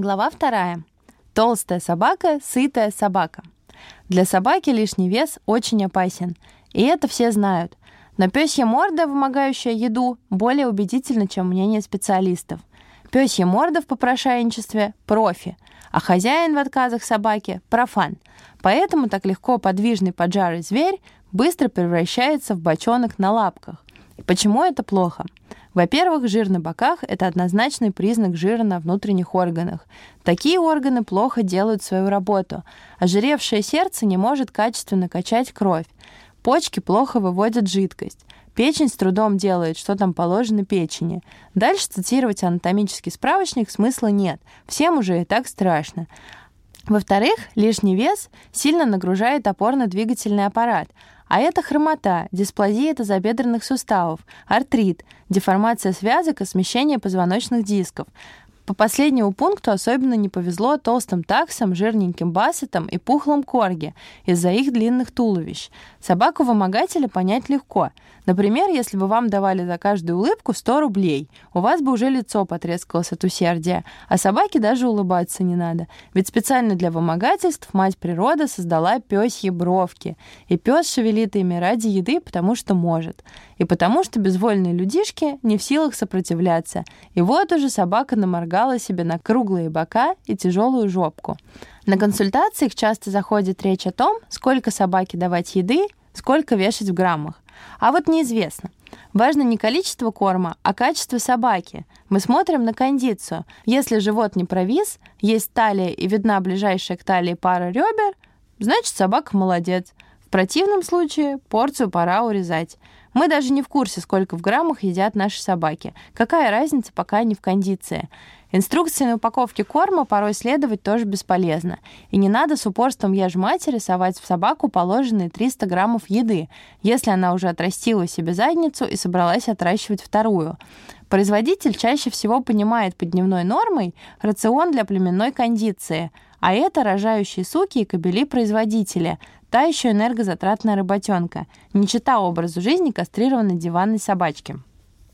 Глава вторая. Толстая собака, сытая собака. Для собаки лишний вес очень опасен. И это все знают. Но пёсья морда, вымогающая еду, более убедительна, чем мнение специалистов. Пёсья морда в попрошайничестве – профи, а хозяин в отказах собаки – профан. Поэтому так легко подвижный поджарый зверь быстро превращается в бочонок на лапках. Почему это плохо? Во-первых, жир на боках – это однозначный признак жира на внутренних органах. Такие органы плохо делают свою работу. Ожиревшее сердце не может качественно качать кровь. Почки плохо выводят жидкость. Печень с трудом делает, что там положено печени. Дальше цитировать анатомический справочник смысла нет. Всем уже и так страшно. Во-вторых, лишний вес сильно нагружает опорно-двигательный аппарат, а это хромота, дисплазия тазобедренных суставов, артрит, деформация связок и смещение позвоночных дисков. По последнему пункту особенно не повезло толстым таксам, жирненьким бассетам и пухлым корги из-за их длинных туловищ. Собаку-вымогателя понять легко. Например, если бы вам давали за каждую улыбку 100 рублей, у вас бы уже лицо потрескалось от усердия, а собаке даже улыбаться не надо. Ведь специально для вымогательств мать природа создала пёсьи бровки. И пес шевелит ими ради еды, потому что может. И потому что безвольные людишки не в силах сопротивляться. И вот уже собака наморгала себе на круглые бока и тяжелую жопку. На консультациях часто заходит речь о том, сколько собаке давать еды, сколько вешать в граммах. А вот неизвестно. Важно не количество корма, а качество собаки. Мы смотрим на кондицию. Если живот не провис, есть талия и видна ближайшая к талии пара ребер, значит собака молодец. В противном случае порцию пора урезать. Мы даже не в курсе, сколько в граммах едят наши собаки. Какая разница, пока они в кондиции. Инструкции на упаковке корма порой следовать тоже бесполезно. И не надо с упорством ешь матери совать в собаку положенные 300 граммов еды, если она уже отрастила себе задницу и собралась отращивать вторую. Производитель чаще всего понимает под дневной нормой рацион для племенной кондиции, а это рожающие суки и кобели-производители – Та еще энергозатратная работенка, не чита образу жизни кастрированной диванной собачки.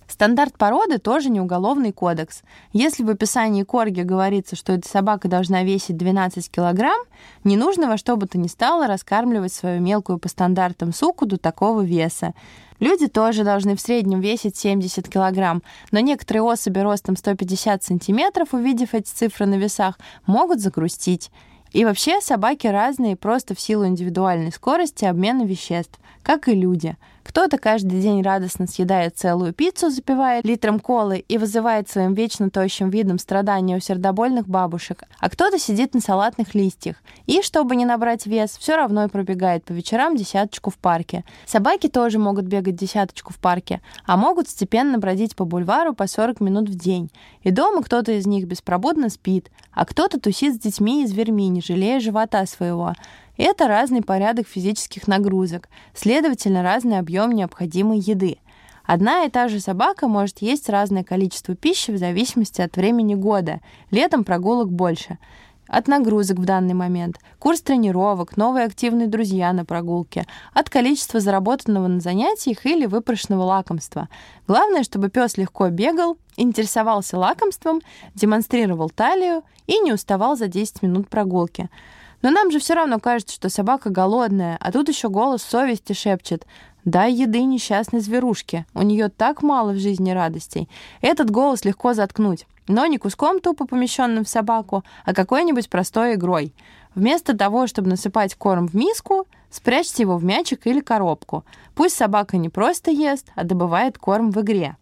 Стандарт породы тоже не уголовный кодекс. Если в описании корги говорится, что эта собака должна весить 12 килограмм, не нужно во что бы то ни стало раскармливать свою мелкую по стандартам суку до такого веса. Люди тоже должны в среднем весить 70 килограмм, но некоторые особи ростом 150 сантиметров, увидев эти цифры на весах, могут загрустить. И вообще собаки разные просто в силу индивидуальной скорости обмена веществ, как и люди – кто-то каждый день радостно съедает целую пиццу, запивая литром колы и вызывает своим вечно тощим видом страдания у сердобольных бабушек, а кто-то сидит на салатных листьях и, чтобы не набрать вес, все равно и пробегает по вечерам десяточку в парке. Собаки тоже могут бегать десяточку в парке, а могут степенно бродить по бульвару по 40 минут в день. И дома кто-то из них беспробудно спит, а кто-то тусит с детьми и зверьми, не жалея живота своего. Это разный порядок физических нагрузок, следовательно, разный объем необходимой еды. Одна и та же собака может есть разное количество пищи в зависимости от времени года. Летом прогулок больше. От нагрузок в данный момент, курс тренировок, новые активные друзья на прогулке, от количества заработанного на занятиях или выпрошенного лакомства. Главное, чтобы пес легко бегал, интересовался лакомством, демонстрировал талию и не уставал за 10 минут прогулки. Но нам же все равно кажется, что собака голодная, а тут еще голос совести шепчет. Дай еды несчастной зверушке. У нее так мало в жизни радостей. Этот голос легко заткнуть. Но не куском тупо помещенным в собаку, а какой-нибудь простой игрой. Вместо того, чтобы насыпать корм в миску, спрячьте его в мячик или коробку. Пусть собака не просто ест, а добывает корм в игре.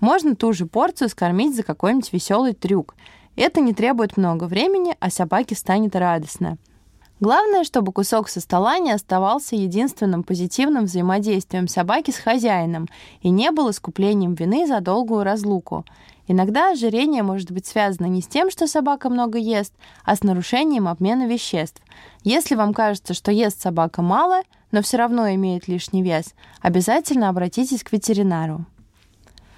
Можно ту же порцию скормить за какой-нибудь веселый трюк. Это не требует много времени, а собаке станет радостно. Главное, чтобы кусок со стола не оставался единственным позитивным взаимодействием собаки с хозяином и не был искуплением вины за долгую разлуку. Иногда ожирение может быть связано не с тем, что собака много ест, а с нарушением обмена веществ. Если вам кажется, что ест собака мало, но все равно имеет лишний вес, обязательно обратитесь к ветеринару.